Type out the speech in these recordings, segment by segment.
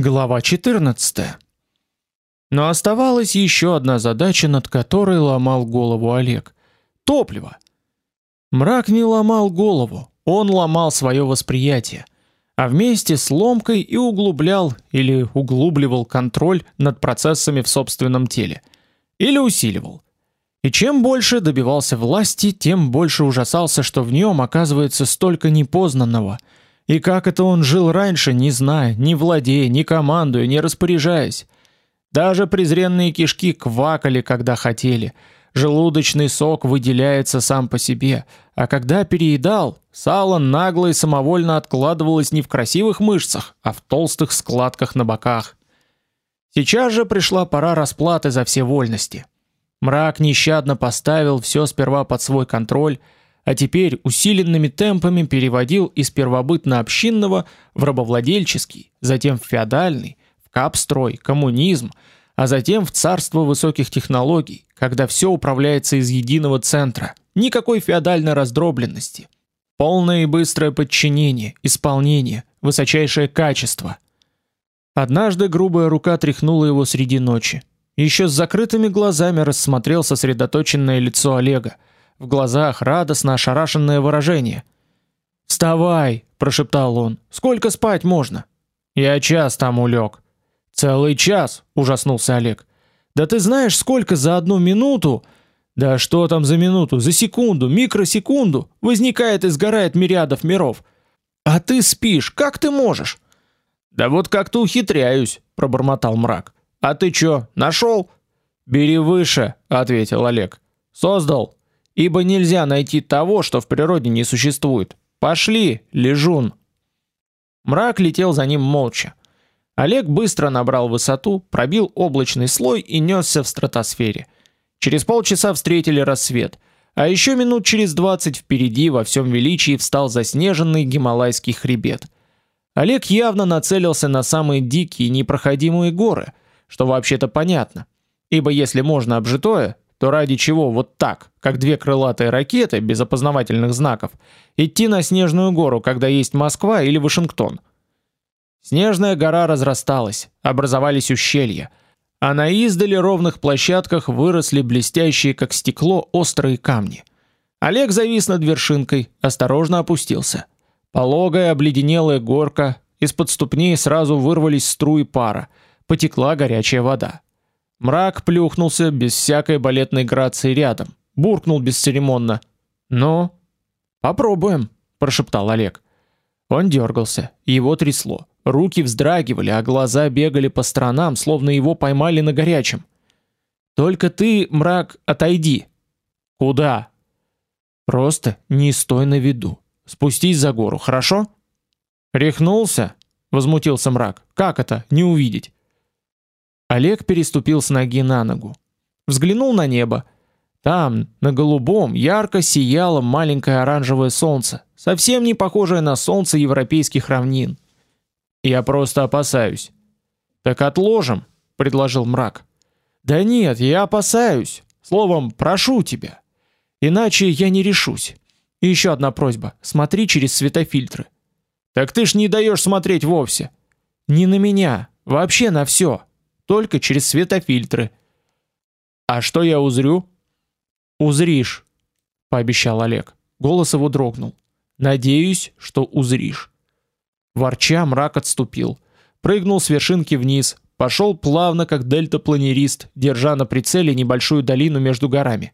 Глава 14. Но оставалась еще одна задача, над которой ломал голову Олег. Топливо. Мрак не ломал голову, он ломал свое восприятие, а вместе с ломкой и углублял или углубливал контроль над процессами в собственном теле, или усиливал. И чем больше добивался власти, тем больше ужасался, что в нем оказывается столько непознанного – и как это он жил раньше, не зная, не владея, не командуя, не распоряжаясь. Даже презренные кишки квакали, когда хотели. Желудочный сок выделяется сам по себе, а когда переедал, сало нагло и самовольно откладывалось не в красивых мышцах, а в толстых складках на боках. Сейчас же пришла пора расплаты за все вольности. Мрак нещадно поставил все сперва под свой контроль, а теперь усиленными темпами переводил из первобытно-общинного в рабовладельческий, затем в феодальный, в капстрой, коммунизм, а затем в царство высоких технологий, когда все управляется из единого центра, никакой феодальной раздробленности. Полное и быстрое подчинение, исполнение, высочайшее качество. Однажды грубая рука тряхнула его среди ночи. Еще с закрытыми глазами рассмотрел сосредоточенное лицо Олега – в глазах радостно ошарашенное выражение. "Вставай", прошептал он. "Сколько спать можно?" "Я час там улег». "Целый час?" ужаснулся Олег. "Да ты знаешь, сколько за одну минуту?" Да что там за минуту, за секунду, микросекунду возникает и сгорает мириадов миров. А ты спишь, как ты можешь? Да вот как-то ухитряюсь, пробормотал мрак. А ты что, нашел? Бери выше, ответил Олег. Создал ибо нельзя найти того, что в природе не существует. Пошли, лежун. Мрак летел за ним молча. Олег быстро набрал высоту, пробил облачный слой и нёсся в стратосфере. Через полчаса встретили рассвет, а еще минут через двадцать впереди во всем величии встал заснеженный гималайский хребет. Олег явно нацелился на самые дикие непроходимые горы, что вообще-то понятно. Ибо если можно обжитое, то ради чего вот так, как две крылатые ракеты без опознавательных знаков, идти на снежную гору, когда есть Москва или Вашингтон? Снежная гора разрасталась, образовались ущелья, а на издали ровных площадках выросли блестящие как стекло острые камни. Олег завис над вершинкой, осторожно опустился. Пологая обледенелая горка, из-под ступней сразу вырвались струи пара, потекла горячая вода. Мрак плюхнулся без всякой балетной грации рядом, буркнул бесцеремонно: "Ну, попробуем", прошептал Олег. Он дергался, его трясло, руки вздрагивали, а глаза бегали по сторонам, словно его поймали на горячем. Только ты, мрак, отойди. Куда? Просто не стой на виду. Спустись за гору, хорошо? Рехнулся? возмутился мрак. Как это не увидеть? Олег переступил с ноги на ногу. Взглянул на небо. Там, на голубом, ярко сияло маленькое оранжевое солнце, совсем не похожее на солнце европейских равнин. Я просто опасаюсь. Так отложим, предложил мрак. Да нет, я опасаюсь. Словом, прошу тебя. Иначе я не решусь. И еще одна просьба: смотри через светофильтры. Так ты ж не даешь смотреть вовсе. Не на меня, вообще на все только через светофильтры. А что я узрю? Узришь, пообещал Олег. Голос его дрогнул. Надеюсь, что узришь. Ворча мрак отступил, прыгнул с вершинки вниз, пошел плавно, как дельтапланерист, держа на прицеле небольшую долину между горами.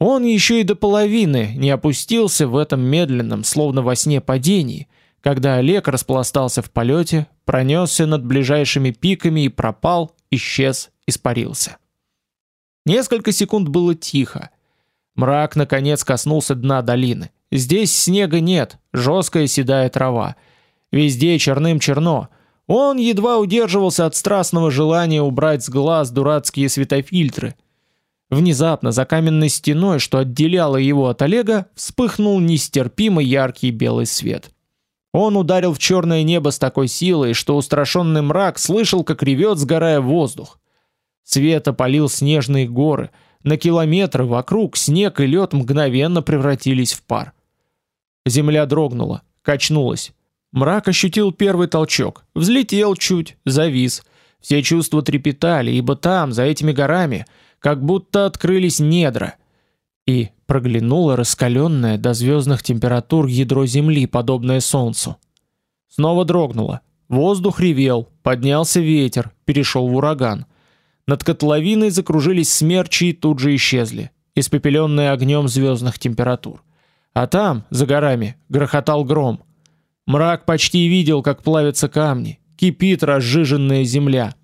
Он еще и до половины не опустился в этом медленном, словно во сне падении, когда Олег распластался в полете, пронесся над ближайшими пиками и пропал, исчез, испарился. Несколько секунд было тихо. Мрак наконец коснулся дна долины. Здесь снега нет, жесткая седая трава. Везде черным черно. Он едва удерживался от страстного желания убрать с глаз дурацкие светофильтры. Внезапно за каменной стеной, что отделяло его от Олега, вспыхнул нестерпимо яркий белый свет. Он ударил в черное небо с такой силой, что устрашенный мрак слышал, как ревет, сгорая воздух. Свет опалил снежные горы, на километры вокруг снег и лед мгновенно превратились в пар. Земля дрогнула, качнулась. Мрак ощутил первый толчок, взлетел чуть, завис. Все чувства трепетали, ибо там, за этими горами, как будто открылись недра. И проглянуло раскаленное до звездных температур ядро Земли, подобное Солнцу. Снова дрогнуло. Воздух ревел, поднялся ветер, перешел в ураган. Над котловиной закружились смерчи и тут же исчезли, испепеленные огнем звездных температур. А там, за горами, грохотал гром. Мрак почти видел, как плавятся камни, кипит разжиженная земля.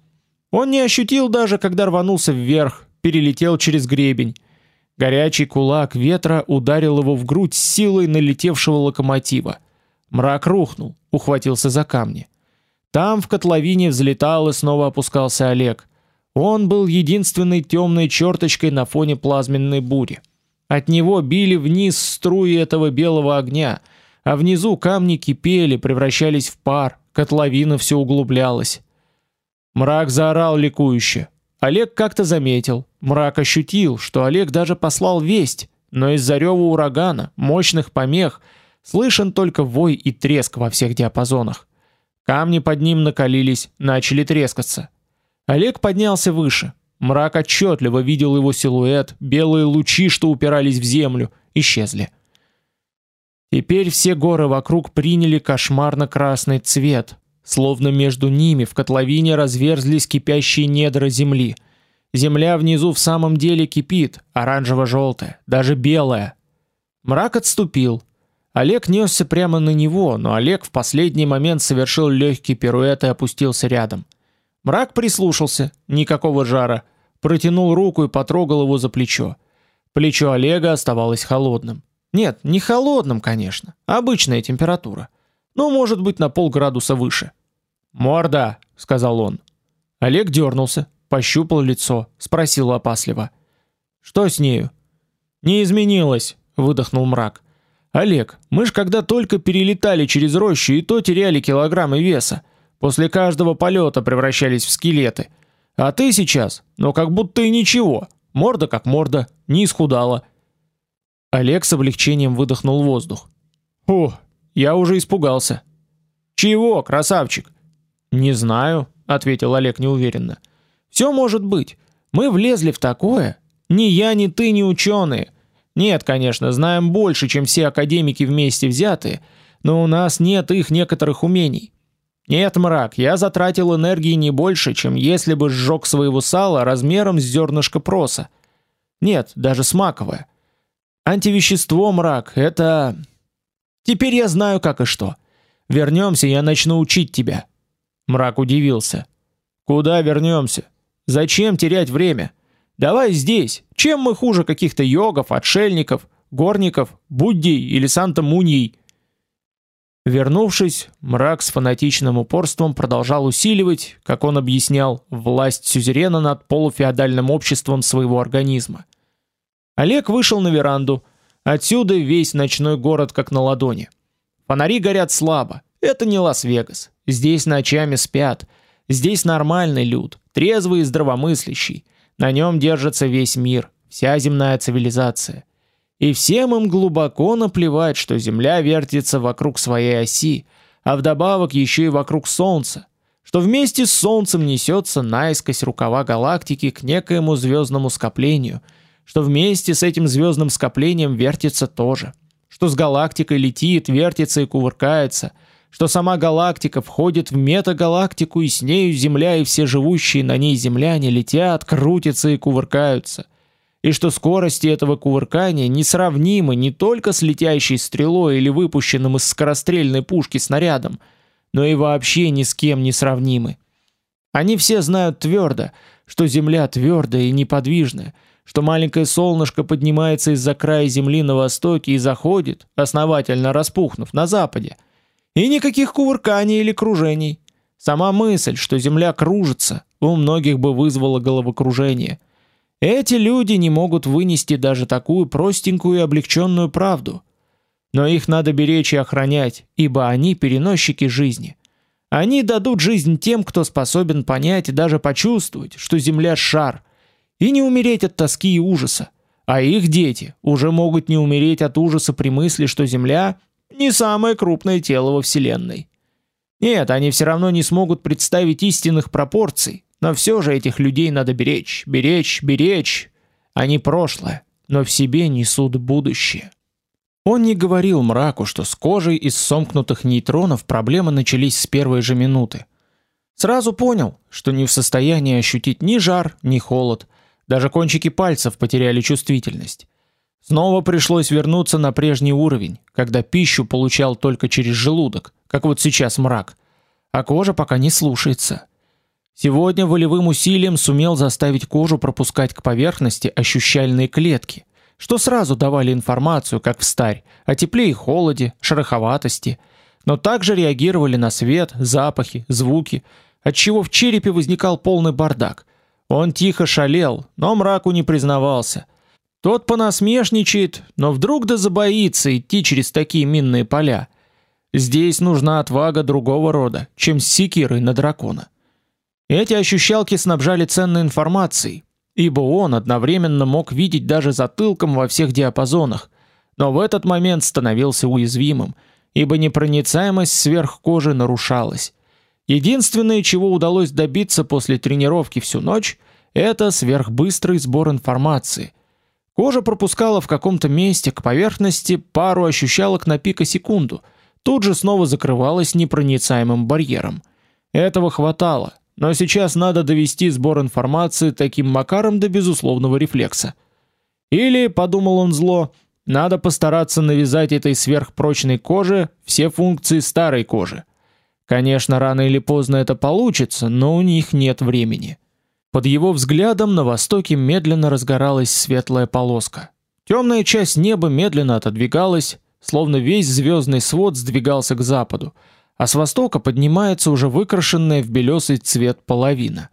Он не ощутил даже, когда рванулся вверх, перелетел через гребень. Горячий кулак ветра ударил его в грудь силой налетевшего локомотива. Мрак рухнул, ухватился за камни. Там в котловине взлетал и снова опускался Олег. Он был единственной темной черточкой на фоне плазменной бури. От него били вниз струи этого белого огня, а внизу камни кипели, превращались в пар, котловина все углублялась. Мрак заорал ликующе. Олег как-то заметил, мрак ощутил, что Олег даже послал весть, но из-за рева урагана, мощных помех, слышен только вой и треск во всех диапазонах. Камни под ним накалились, начали трескаться. Олег поднялся выше. Мрак отчетливо видел его силуэт, белые лучи, что упирались в землю, исчезли. Теперь все горы вокруг приняли кошмарно-красный цвет, словно между ними в котловине разверзлись кипящие недра земли. Земля внизу в самом деле кипит, оранжево-желтая, даже белая. Мрак отступил. Олег несся прямо на него, но Олег в последний момент совершил легкий пируэт и опустился рядом. Мрак прислушался, никакого жара, протянул руку и потрогал его за плечо. Плечо Олега оставалось холодным. Нет, не холодным, конечно, обычная температура. Ну, может быть, на полградуса выше. "Морда", сказал он. Олег дернулся, пощупал лицо, спросил опасливо: "Что с нею?" "Не изменилось", выдохнул мрак. Олег, мы ж когда только перелетали через рощу, и то теряли килограммы веса. После каждого полета превращались в скелеты. А ты сейчас, ну как будто и ничего. Морда как морда, не исхудала. Олег с облегчением выдохнул воздух. О, я уже испугался. Чего, красавчик? Не знаю, ответил Олег неуверенно. Все может быть. Мы влезли в такое. Ни я, ни ты, ни ученые. Нет, конечно, знаем больше, чем все академики вместе взятые, но у нас нет их некоторых умений. Нет, мрак, я затратил энергии не больше, чем если бы сжег своего сала размером с зернышко проса. Нет, даже смаковое. Антивещество, мрак, это... Теперь я знаю, как и что. Вернемся, я начну учить тебя. Мрак удивился. Куда вернемся? Зачем терять время? Давай здесь. Чем мы хуже каких-то йогов, отшельников, горников, буддий или санта-муньей? Вернувшись, мрак с фанатичным упорством продолжал усиливать, как он объяснял, власть сюзерена над полуфеодальным обществом своего организма. Олег вышел на веранду. Отсюда весь ночной город как на ладони. Фонари горят слабо. Это не Лас-Вегас. Здесь ночами спят. Здесь нормальный люд, трезвый и здравомыслящий. На нем держится весь мир, вся земная цивилизация. И всем им глубоко наплевать, что Земля вертится вокруг своей оси, а вдобавок еще и вокруг Солнца, что вместе с Солнцем несется наискось рукава галактики к некоему звездному скоплению, что вместе с этим звездным скоплением вертится тоже, что с галактикой летит, вертится и кувыркается, что сама галактика входит в метагалактику и с нею Земля и все живущие на ней земляне летят, крутятся и кувыркаются, и что скорости этого кувыркания несравнимы не только с летящей стрелой или выпущенным из скорострельной пушки снарядом, но и вообще ни с кем не сравнимы. Они все знают твердо, что Земля твердая и неподвижная, что маленькое солнышко поднимается из-за края Земли на востоке и заходит, основательно распухнув, на западе. И никаких кувырканий или кружений. Сама мысль, что Земля кружится, у многих бы вызвала головокружение – эти люди не могут вынести даже такую простенькую и облегченную правду. Но их надо беречь и охранять, ибо они переносчики жизни. Они дадут жизнь тем, кто способен понять и даже почувствовать, что Земля шар, и не умереть от тоски и ужаса. А их дети уже могут не умереть от ужаса при мысли, что Земля не самое крупное тело во Вселенной. Нет, они все равно не смогут представить истинных пропорций, но все же этих людей надо беречь, беречь, беречь. Они прошлое, но в себе несут будущее. Он не говорил мраку, что с кожей из сомкнутых нейтронов проблемы начались с первой же минуты. Сразу понял, что не в состоянии ощутить ни жар, ни холод, даже кончики пальцев потеряли чувствительность. Снова пришлось вернуться на прежний уровень, когда пищу получал только через желудок, как вот сейчас мрак, а кожа пока не слушается. Сегодня волевым усилием сумел заставить кожу пропускать к поверхности ощущальные клетки, что сразу давали информацию, как в старь, о тепле и холоде, шероховатости, но также реагировали на свет, запахи, звуки, отчего в черепе возникал полный бардак. Он тихо шалел, но мраку не признавался. Тот понасмешничает, но вдруг да забоится идти через такие минные поля. Здесь нужна отвага другого рода, чем с секирой на дракона. Эти ощущалки снабжали ценной информацией, ибо он одновременно мог видеть даже затылком во всех диапазонах, но в этот момент становился уязвимым, ибо непроницаемость сверхкожи нарушалась. Единственное, чего удалось добиться после тренировки всю ночь, это сверхбыстрый сбор информации. Кожа пропускала в каком-то месте к поверхности пару ощущалок на пикосекунду, тут же снова закрывалась непроницаемым барьером. Этого хватало, но сейчас надо довести сбор информации таким макаром до безусловного рефлекса. Или, подумал он зло, надо постараться навязать этой сверхпрочной коже все функции старой кожи. Конечно, рано или поздно это получится, но у них нет времени. Под его взглядом на востоке медленно разгоралась светлая полоска. Темная часть неба медленно отодвигалась, словно весь звездный свод сдвигался к западу, а с востока поднимается уже выкрашенная в белесый цвет половина.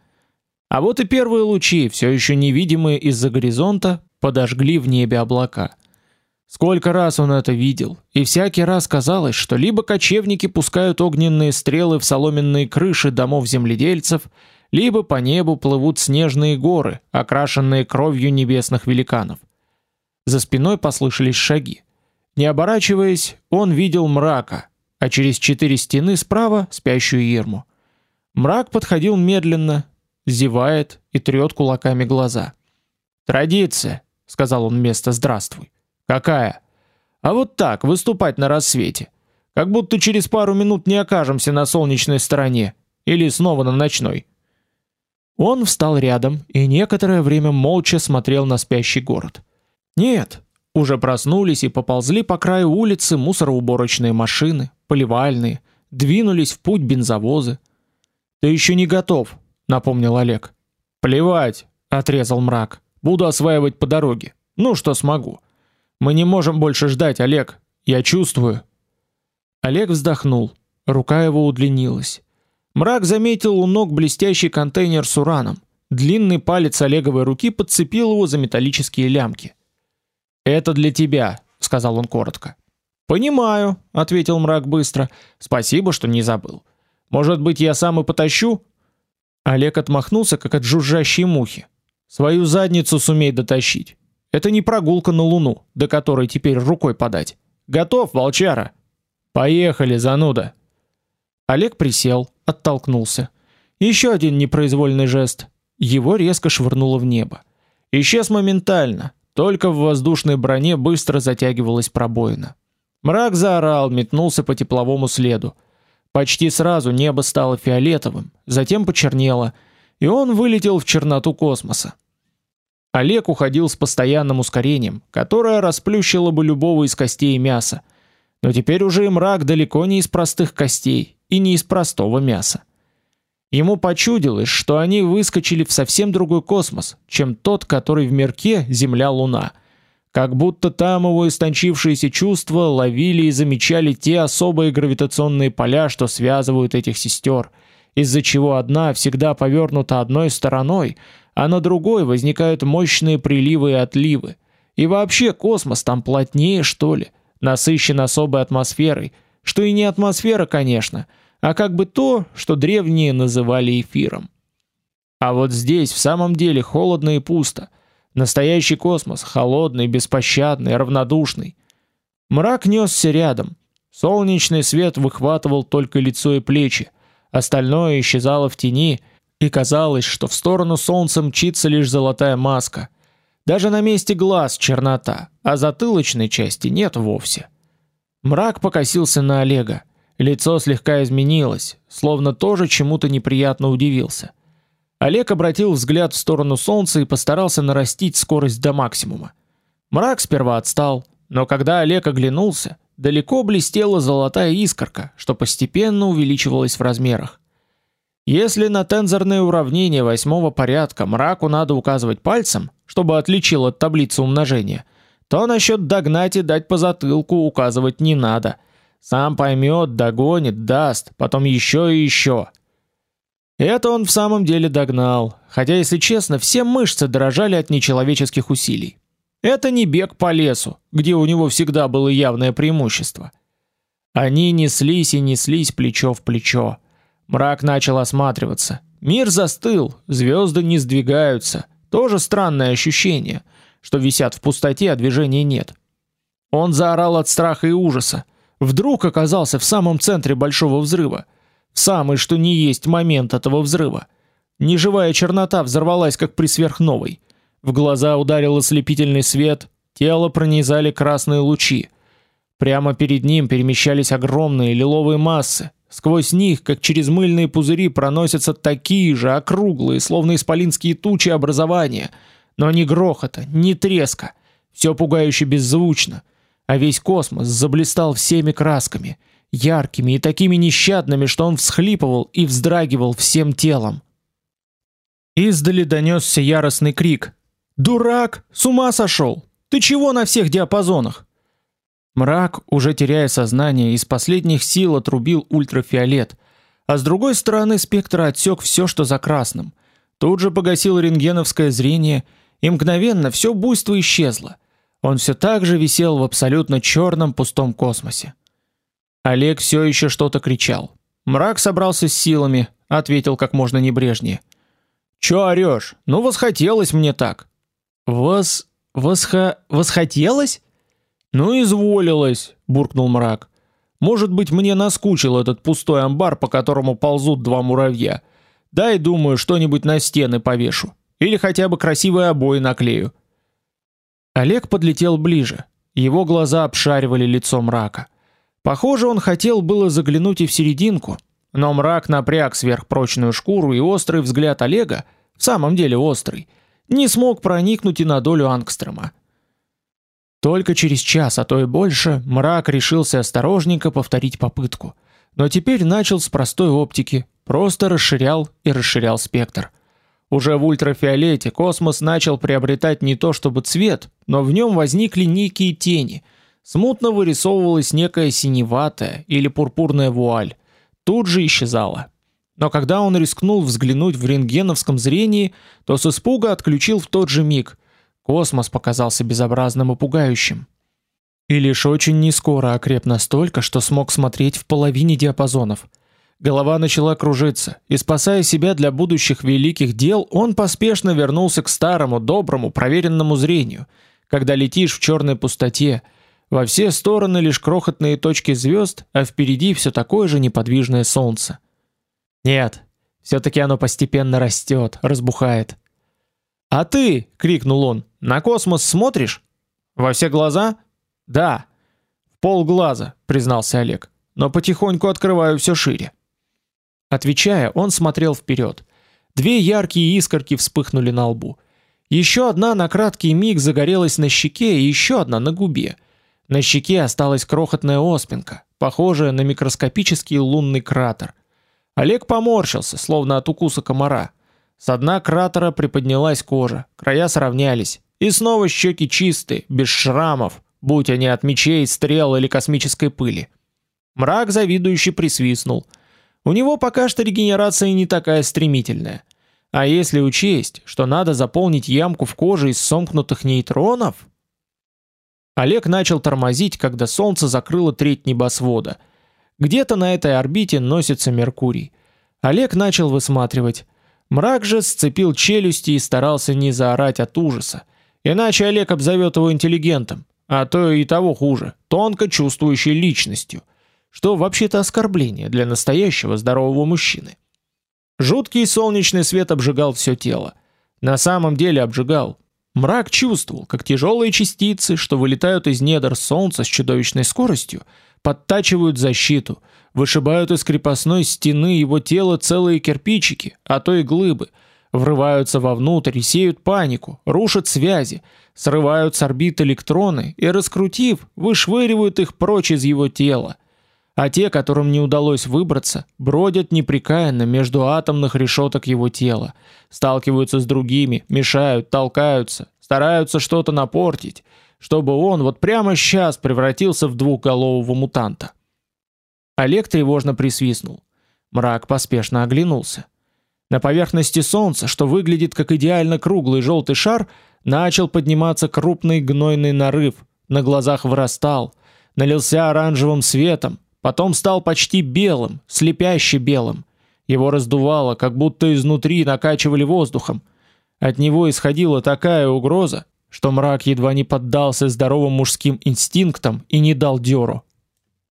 А вот и первые лучи, все еще невидимые из-за горизонта, подожгли в небе облака. Сколько раз он это видел, и всякий раз казалось, что либо кочевники пускают огненные стрелы в соломенные крыши домов земледельцев, либо по небу плывут снежные горы, окрашенные кровью небесных великанов. За спиной послышались шаги. Не оборачиваясь, он видел мрака, а через четыре стены справа спящую Ерму. Мрак подходил медленно, зевает и трет кулаками глаза. Традиция, сказал он вместо здравствуй. Какая? А вот так, выступать на рассвете. Как будто через пару минут не окажемся на солнечной стороне или снова на ночной. Он встал рядом и некоторое время молча смотрел на спящий город. Нет, уже проснулись и поползли по краю улицы мусороуборочные машины, поливальные, двинулись в путь бензовозы. Ты еще не готов, напомнил Олег. Плевать, отрезал мрак. Буду осваивать по дороге. Ну что смогу. Мы не можем больше ждать, Олег. Я чувствую. Олег вздохнул. Рука его удлинилась. Мрак заметил у ног блестящий контейнер с ураном. Длинный палец Олеговой руки подцепил его за металлические лямки. Это для тебя, сказал он коротко. Понимаю, ответил Мрак быстро. Спасибо, что не забыл. Может быть, я сам и потащу? Олег отмахнулся, как от жужжащей мухи. Свою задницу сумей дотащить. Это не прогулка на Луну, до которой теперь рукой подать. Готов, волчара. Поехали, зануда. Олег присел, оттолкнулся. Еще один непроизвольный жест. Его резко швырнуло в небо. Исчез моментально. Только в воздушной броне быстро затягивалась пробоина. Мрак заорал, метнулся по тепловому следу. Почти сразу небо стало фиолетовым, затем почернело, и он вылетел в черноту космоса. Олег уходил с постоянным ускорением, которое расплющило бы любого из костей мяса. Но теперь уже и мрак далеко не из простых костей и не из простого мяса. Ему почудилось, что они выскочили в совсем другой космос, чем тот, который в мирке Земля-Луна. Как будто там его истончившиеся чувства ловили и замечали те особые гравитационные поля, что связывают этих сестер, из-за чего одна всегда повернута одной стороной, а на другой возникают мощные приливы и отливы. И вообще космос там плотнее, что ли, насыщен особой атмосферой, что и не атмосфера, конечно, а как бы то, что древние называли эфиром. А вот здесь в самом деле холодно и пусто. Настоящий космос, холодный, беспощадный, равнодушный. Мрак нёсся рядом. Солнечный свет выхватывал только лицо и плечи, остальное исчезало в тени, и казалось, что в сторону солнца мчится лишь золотая маска. Даже на месте глаз чернота, а затылочной части нет вовсе. Мрак покосился на Олега. Лицо слегка изменилось, словно тоже чему-то неприятно удивился. Олег обратил взгляд в сторону солнца и постарался нарастить скорость до максимума. Мрак сперва отстал, но когда Олег оглянулся, далеко блестела золотая искорка, что постепенно увеличивалась в размерах. Если на тензорные уравнения восьмого порядка мраку надо указывать пальцем, чтобы отличил от таблицы умножения, то насчет догнать и дать по затылку указывать не надо. Сам поймет, догонит, даст, потом еще и еще. Это он в самом деле догнал, хотя, если честно, все мышцы дрожали от нечеловеческих усилий. Это не бег по лесу, где у него всегда было явное преимущество. Они неслись и неслись плечо в плечо. Мрак начал осматриваться. Мир застыл, звезды не сдвигаются. Тоже странное ощущение, что висят в пустоте, а движения нет. Он заорал от страха и ужаса. Вдруг оказался в самом центре большого взрыва, в самый что ни есть момент этого взрыва. Неживая чернота взорвалась как при сверхновой. В глаза ударил ослепительный свет, тело пронизали красные лучи. Прямо перед ним перемещались огромные лиловые массы, Сквозь них, как через мыльные пузыри, проносятся такие же округлые, словно исполинские тучи образования, но ни грохота, ни треска, все пугающе беззвучно, а весь космос заблистал всеми красками, яркими и такими нещадными, что он всхлипывал и вздрагивал всем телом. Издали донесся яростный крик: "Дурак, с ума сошел! Ты чего на всех диапазонах?" Мрак, уже теряя сознание, из последних сил отрубил ультрафиолет, а с другой стороны спектра отсек все, что за красным. Тут же погасил рентгеновское зрение, и мгновенно все буйство исчезло. Он все так же висел в абсолютно черном пустом космосе. Олег все еще что-то кричал. Мрак собрался с силами, ответил как можно небрежнее: "Чё орёшь? Ну восхотелось мне так". "Вас восха восхотелось?" Ну изволилось, буркнул мрак. Может быть, мне наскучил этот пустой амбар, по которому ползут два муравья. Дай, думаю, что-нибудь на стены повешу или хотя бы красивые обои наклею. Олег подлетел ближе. Его глаза обшаривали лицо мрака. Похоже, он хотел было заглянуть и в серединку, но мрак напряг сверхпрочную шкуру, и острый взгляд Олега, в самом деле острый, не смог проникнуть и на долю ангстрома. Только через час, а то и больше, мрак решился осторожненько повторить попытку. Но теперь начал с простой оптики, просто расширял и расширял спектр. Уже в ультрафиолете космос начал приобретать не то чтобы цвет, но в нем возникли некие тени. Смутно вырисовывалась некая синеватая или пурпурная вуаль. Тут же исчезала. Но когда он рискнул взглянуть в рентгеновском зрении, то с испуга отключил в тот же миг. Космос показался безобразным и пугающим. И лишь очень нескоро окреп настолько, что смог смотреть в половине диапазонов. Голова начала кружиться, и спасая себя для будущих великих дел, он поспешно вернулся к старому, доброму, проверенному зрению. Когда летишь в черной пустоте, во все стороны лишь крохотные точки звезд, а впереди все такое же неподвижное солнце. Нет, все таки оно постепенно растет, разбухает. "А ты!" крикнул он. "На космос смотришь?" "Во все глаза?" "Да." "В полглаза", признался Олег. "Но потихоньку открываю все шире". Отвечая, он смотрел вперед. Две яркие искорки вспыхнули на лбу. Еще одна на краткий миг загорелась на щеке, и еще одна на губе. На щеке осталась крохотная оспинка, похожая на микроскопический лунный кратер. Олег поморщился, словно от укуса комара. С дна кратера приподнялась кожа, края сравнялись, и снова щеки чистые, без шрамов, будь они от мечей, стрел или космической пыли. Мрак завидующе присвистнул. У него пока что регенерация не такая стремительная. А если учесть, что надо заполнить ямку в коже из сомкнутых нейтронов? Олег начал тормозить, когда солнце закрыло треть небосвода. Где-то на этой орбите носится Меркурий. Олег начал высматривать. Мрак же сцепил челюсти и старался не заорать от ужаса, иначе Олег обзовет его интеллигентом, а то и того хуже, тонко чувствующей личностью. что вообще-то оскорбление для настоящего здорового мужчины. Жуткий солнечный свет обжигал все тело. На самом деле обжигал. Мрак чувствовал, как тяжелые частицы, что вылетают из недр солнца с чудовищной скоростью, подтачивают защиту, вышибают из крепостной стены его тела целые кирпичики, а то и глыбы, врываются вовнутрь и сеют панику, рушат связи, срывают с орбит электроны и, раскрутив, вышвыривают их прочь из его тела. А те, которым не удалось выбраться, бродят непрекаянно между атомных решеток его тела, сталкиваются с другими, мешают, толкаются, стараются что-то напортить, чтобы он вот прямо сейчас превратился в двухголового мутанта. Олег тревожно присвистнул. Мрак поспешно оглянулся. На поверхности солнца, что выглядит как идеально круглый желтый шар, начал подниматься крупный гнойный нарыв, на глазах вырастал, налился оранжевым светом, потом стал почти белым, слепяще белым. Его раздувало, как будто изнутри накачивали воздухом. От него исходила такая угроза, что мрак едва не поддался здоровым мужским инстинктам и не дал дёру.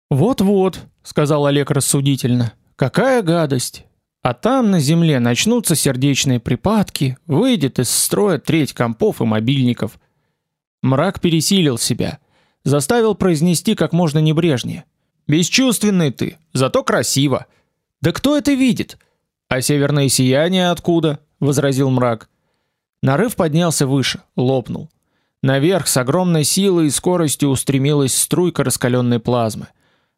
Вот-вот, сказал Олег рассудительно. Какая гадость. А там на земле начнутся сердечные припадки, выйдет из строя треть компов и мобильников. Мрак пересилил себя, заставил произнести как можно небрежнее: "Бесчувственный ты, зато красиво". Да кто это видит? А северное сияние откуда? возразил мрак. Нарыв поднялся выше, лопнул. Наверх с огромной силой и скоростью устремилась струйка раскаленной плазмы.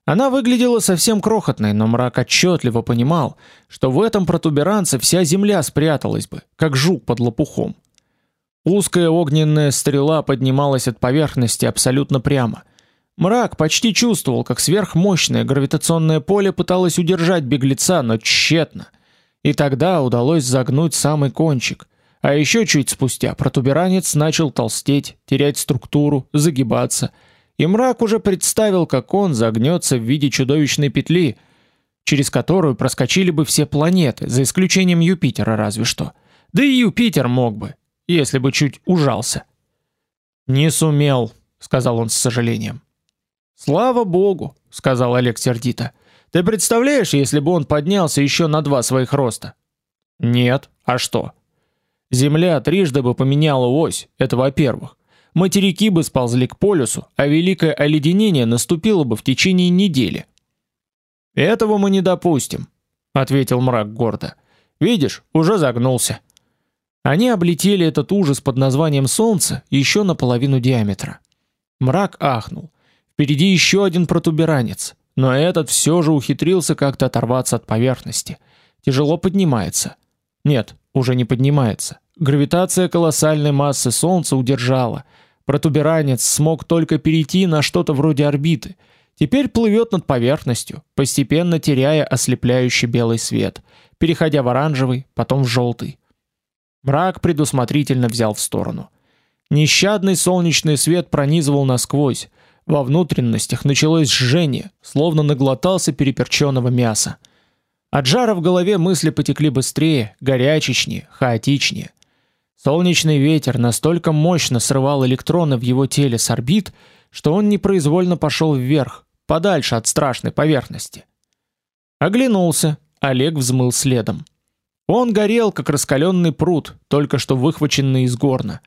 Она выглядела совсем крохотной, но мрак отчетливо понимал, что в этом протуберанце вся земля спряталась бы, как жук под лопухом. Узкая огненная стрела поднималась от поверхности абсолютно прямо. Мрак почти чувствовал, как сверхмощное гравитационное поле пыталось удержать беглеца, но тщетно. И тогда удалось загнуть самый кончик. А еще чуть спустя протуберанец начал толстеть, терять структуру, загибаться – и мрак уже представил, как он загнется в виде чудовищной петли, через которую проскочили бы все планеты, за исключением Юпитера разве что. Да и Юпитер мог бы, если бы чуть ужался. Не сумел, сказал он с сожалением. Слава богу, сказал Олег сердито. Ты представляешь, если бы он поднялся еще на два своих роста? Нет, а что? Земля трижды бы поменяла ось, это во-первых. Материки бы сползли к полюсу, а великое оледенение наступило бы в течение недели. Этого мы не допустим, ответил мрак гордо. Видишь, уже загнулся. Они облетели этот ужас под названием Солнце еще на половину диаметра. Мрак ахнул. Впереди еще один протуберанец, но этот все же ухитрился как-то оторваться от поверхности. Тяжело поднимается. Нет, уже не поднимается. Гравитация колоссальной массы Солнца удержала, Протуберанец смог только перейти на что-то вроде орбиты. Теперь плывет над поверхностью, постепенно теряя ослепляющий белый свет, переходя в оранжевый, потом в желтый. Мрак предусмотрительно взял в сторону. Нещадный солнечный свет пронизывал насквозь. Во внутренностях началось жжение, словно наглотался переперченного мяса. От жара в голове мысли потекли быстрее, горячечнее, хаотичнее. Солнечный ветер настолько мощно срывал электроны в его теле с орбит, что он непроизвольно пошел вверх, подальше от страшной поверхности. Оглянулся, Олег взмыл следом. Он горел, как раскаленный пруд, только что выхваченный из горна.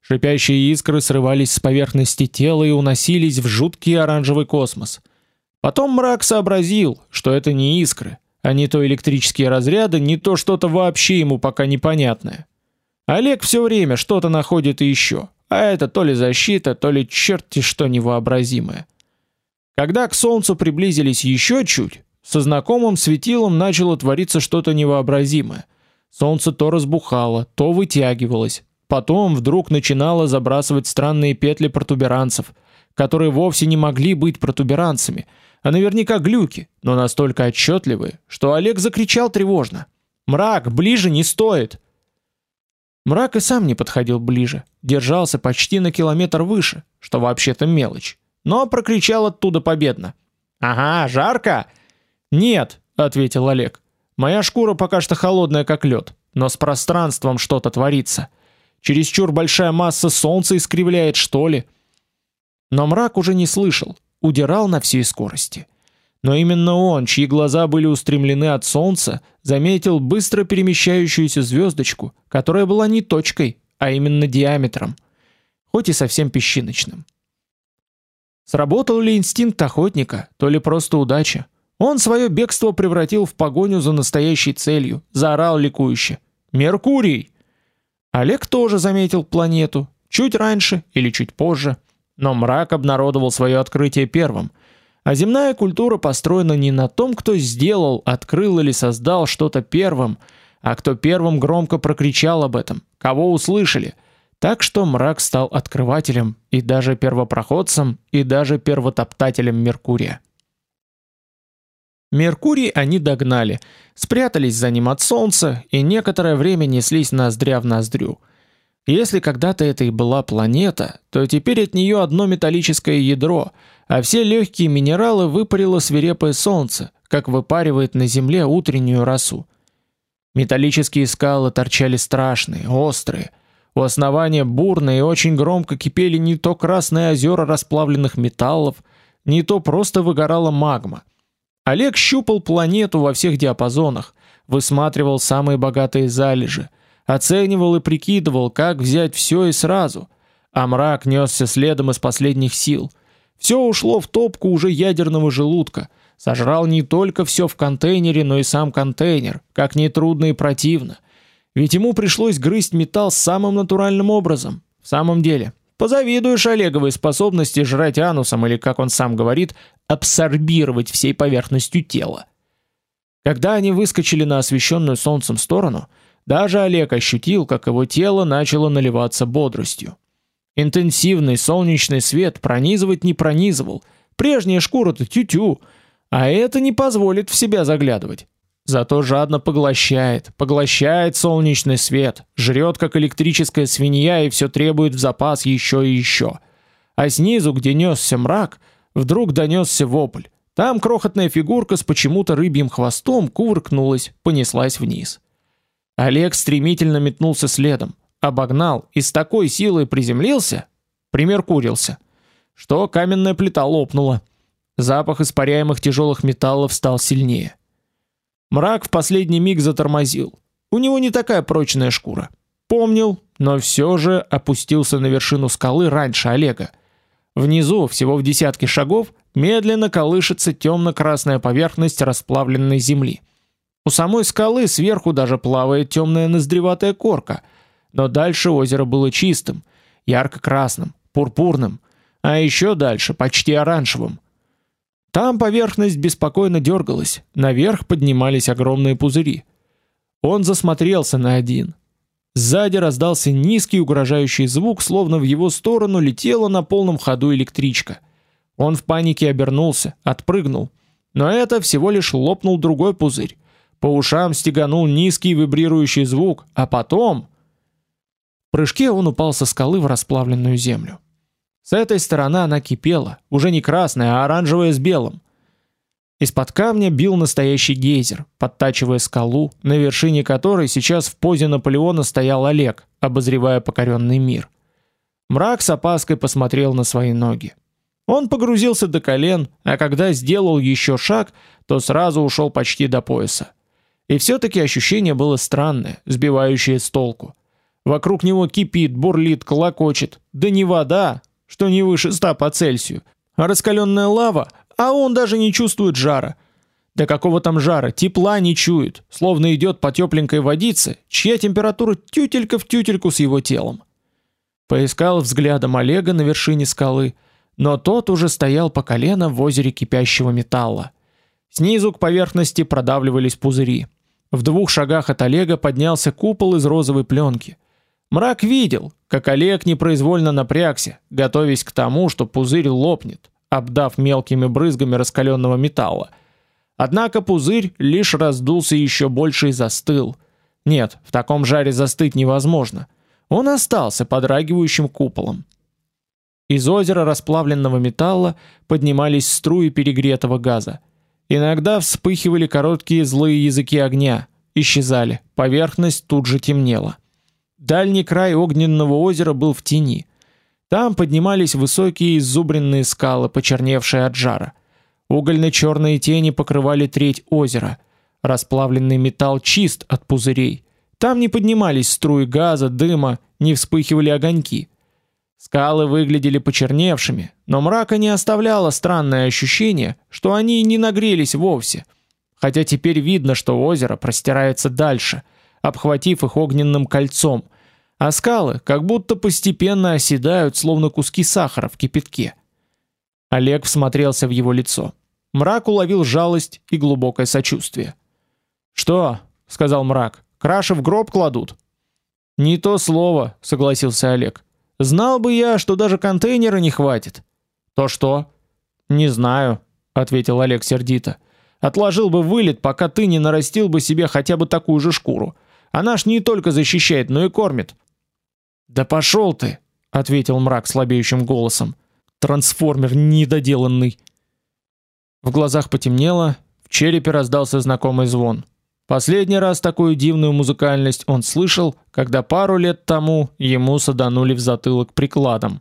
Шипящие искры срывались с поверхности тела и уносились в жуткий оранжевый космос. Потом мрак сообразил, что это не искры, а не то электрические разряды, не то что-то вообще ему пока непонятное. Олег все время что-то находит и еще, а это то ли защита, то ли черти что невообразимое. Когда к солнцу приблизились еще чуть, со знакомым светилом начало твориться что-то невообразимое. Солнце то разбухало, то вытягивалось, потом вдруг начинало забрасывать странные петли протуберанцев, которые вовсе не могли быть протуберанцами, а наверняка глюки, но настолько отчетливые, что Олег закричал тревожно: "Мрак, ближе не стоит!" Мрак и сам не подходил ближе, держался почти на километр выше, что вообще-то мелочь, но прокричал оттуда победно: "Ага, жарко!" "Нет", ответил Олег. "Моя шкура пока что холодная как лед, но с пространством что-то творится. Через чур большая масса солнца искривляет, что ли?" Но мрак уже не слышал, удирал на всей скорости. Но именно он, чьи глаза были устремлены от солнца, заметил быстро перемещающуюся звездочку, которая была не точкой, а именно диаметром, хоть и совсем песчиночным. Сработал ли инстинкт охотника, то ли просто удача? Он свое бегство превратил в погоню за настоящей целью, заорал ликующе: "Меркурий!" Олег тоже заметил планету, чуть раньше или чуть позже, но мрак обнародовал свое открытие первым. А земная культура построена не на том, кто сделал, открыл или создал что-то первым, а кто первым громко прокричал об этом, кого услышали. Так что мрак стал открывателем и даже первопроходцем, и даже первотоптателем Меркурия. Меркурий они догнали, спрятались за ним от солнца и некоторое время неслись ноздря в ноздрю. Если когда-то это и была планета, то теперь от нее одно металлическое ядро, а все легкие минералы выпарило свирепое солнце, как выпаривает на земле утреннюю росу. Металлические скалы торчали страшные, острые. У основания бурно и очень громко кипели не то красные озера расплавленных металлов, не то просто выгорала магма – Олег щупал планету во всех диапазонах, высматривал самые богатые залежи, оценивал и прикидывал, как взять все и сразу. А мрак несся следом из последних сил. Все ушло в топку уже ядерного желудка. Сожрал не только все в контейнере, но и сам контейнер, как ни трудно и противно. Ведь ему пришлось грызть металл самым натуральным образом. В самом деле, Позавидуешь Олеговой способности жрать анусом или, как он сам говорит, абсорбировать всей поверхностью тела. Когда они выскочили на освещенную солнцем сторону, даже Олег ощутил, как его тело начало наливаться бодростью. Интенсивный солнечный свет пронизывать не пронизывал. Прежняя шкура-то тю-тю, а это не позволит в себя заглядывать. Зато жадно поглощает, поглощает солнечный свет, жрет как электрическая свинья и все требует в запас еще и еще. А снизу, где несся мрак, вдруг донесся вопль. Там крохотная фигурка с почему-то рыбьим хвостом кувыркнулась, понеслась вниз. Олег стремительно метнулся следом, обогнал и с такой силой приземлился, примеркурился, что каменная плита лопнула. Запах испаряемых тяжелых металлов стал сильнее. Мрак в последний миг затормозил. У него не такая прочная шкура. Помнил, но все же опустился на вершину скалы раньше Олега. Внизу, всего в десятке шагов, медленно колышется темно-красная поверхность расплавленной земли. У самой скалы сверху даже плавает темная ноздреватая корка, но дальше озеро было чистым, ярко-красным, пурпурным, а еще дальше почти оранжевым. Там поверхность беспокойно дергалась, наверх поднимались огромные пузыри. Он засмотрелся на один. Сзади раздался низкий угрожающий звук, словно в его сторону летела на полном ходу электричка. Он в панике обернулся, отпрыгнул. Но это всего лишь лопнул другой пузырь. По ушам стеганул низкий вибрирующий звук, а потом... Прыжке он упал со скалы в расплавленную землю. С этой стороны она кипела, уже не красная, а оранжевая с белым. Из-под камня бил настоящий гейзер, подтачивая скалу, на вершине которой сейчас в позе Наполеона стоял Олег, обозревая покоренный мир. Мрак с опаской посмотрел на свои ноги. Он погрузился до колен, а когда сделал еще шаг, то сразу ушел почти до пояса. И все-таки ощущение было странное, сбивающее с толку. Вокруг него кипит, бурлит, колокочет. Да не вода, что не выше 100 по Цельсию, а раскаленная лава, а он даже не чувствует жара. Да какого там жара, тепла не чует, словно идет по тепленькой водице, чья температура тютелька в тютельку с его телом. Поискал взглядом Олега на вершине скалы, но тот уже стоял по колено в озере кипящего металла. Снизу к поверхности продавливались пузыри. В двух шагах от Олега поднялся купол из розовой пленки. Мрак видел, как Олег непроизвольно напрягся, готовясь к тому, что пузырь лопнет, обдав мелкими брызгами раскаленного металла. Однако пузырь лишь раздулся еще больше и застыл. Нет, в таком жаре застыть невозможно. Он остался подрагивающим куполом. Из озера расплавленного металла поднимались струи перегретого газа. Иногда вспыхивали короткие злые языки огня, исчезали, поверхность тут же темнела. Дальний край огненного озера был в тени. Там поднимались высокие изубренные скалы, почерневшие от жара. Угольно-черные тени покрывали треть озера. Расплавленный металл чист от пузырей. Там не поднимались струи газа, дыма, не вспыхивали огоньки. Скалы выглядели почерневшими, но мрака не оставляло странное ощущение, что они не нагрелись вовсе. Хотя теперь видно, что озеро простирается дальше, обхватив их огненным кольцом, а скалы как будто постепенно оседают, словно куски сахара в кипятке. Олег всмотрелся в его лицо. Мрак уловил жалость и глубокое сочувствие. "Что?" сказал Мрак. "Краши в гроб кладут?" "Не то слово", согласился Олег. "Знал бы я, что даже контейнера не хватит". "То что?" "Не знаю", ответил Олег сердито. "Отложил бы вылет, пока ты не нарастил бы себе хотя бы такую же шкуру. Она ж не только защищает, но и кормит". "Да пошел ты", ответил Мрак слабеющим голосом. Трансформер недоделанный. В глазах потемнело, в черепе раздался знакомый звон. Последний раз такую дивную музыкальность он слышал, когда пару лет тому ему саданули в затылок прикладом.